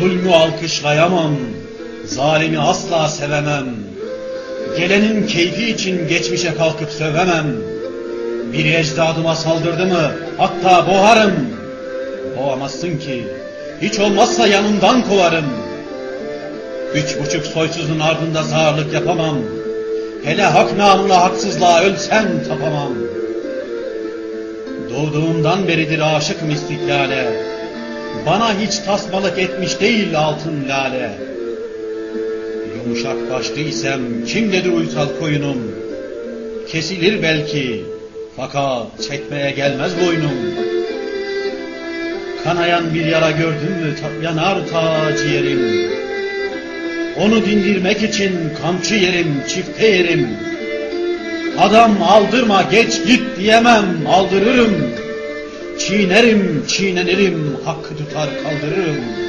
Zulmü alkışlayamam, zalimi asla sevemem. Gelenin keyfi için geçmişe kalkıp sövemem. Bir ecdadıma saldırdı mı hatta boğarım. Boğamazsın ki, hiç olmazsa yanından kovarım. Üç buçuk soysuzun ardında zağırlık yapamam. Hele hak namına haksızlığa ölsem tapamam. Doğduğumdan beridir aşıkım istiklale. Bana hiç tasmalık etmiş değil altın lale. Yumuşak başlı isem kim dedi uysal koyunum? Kesilir belki fakat çekmeye gelmez boynum. Kanayan bir yara gördün mü yanar ta ciğerim. Onu dindirmek için kamçı yerim, çifte yerim. Adam aldırma geç git diyemem, aldırırım. Çiğnerim, çiğnenirim, hakkı tutar kaldırırım.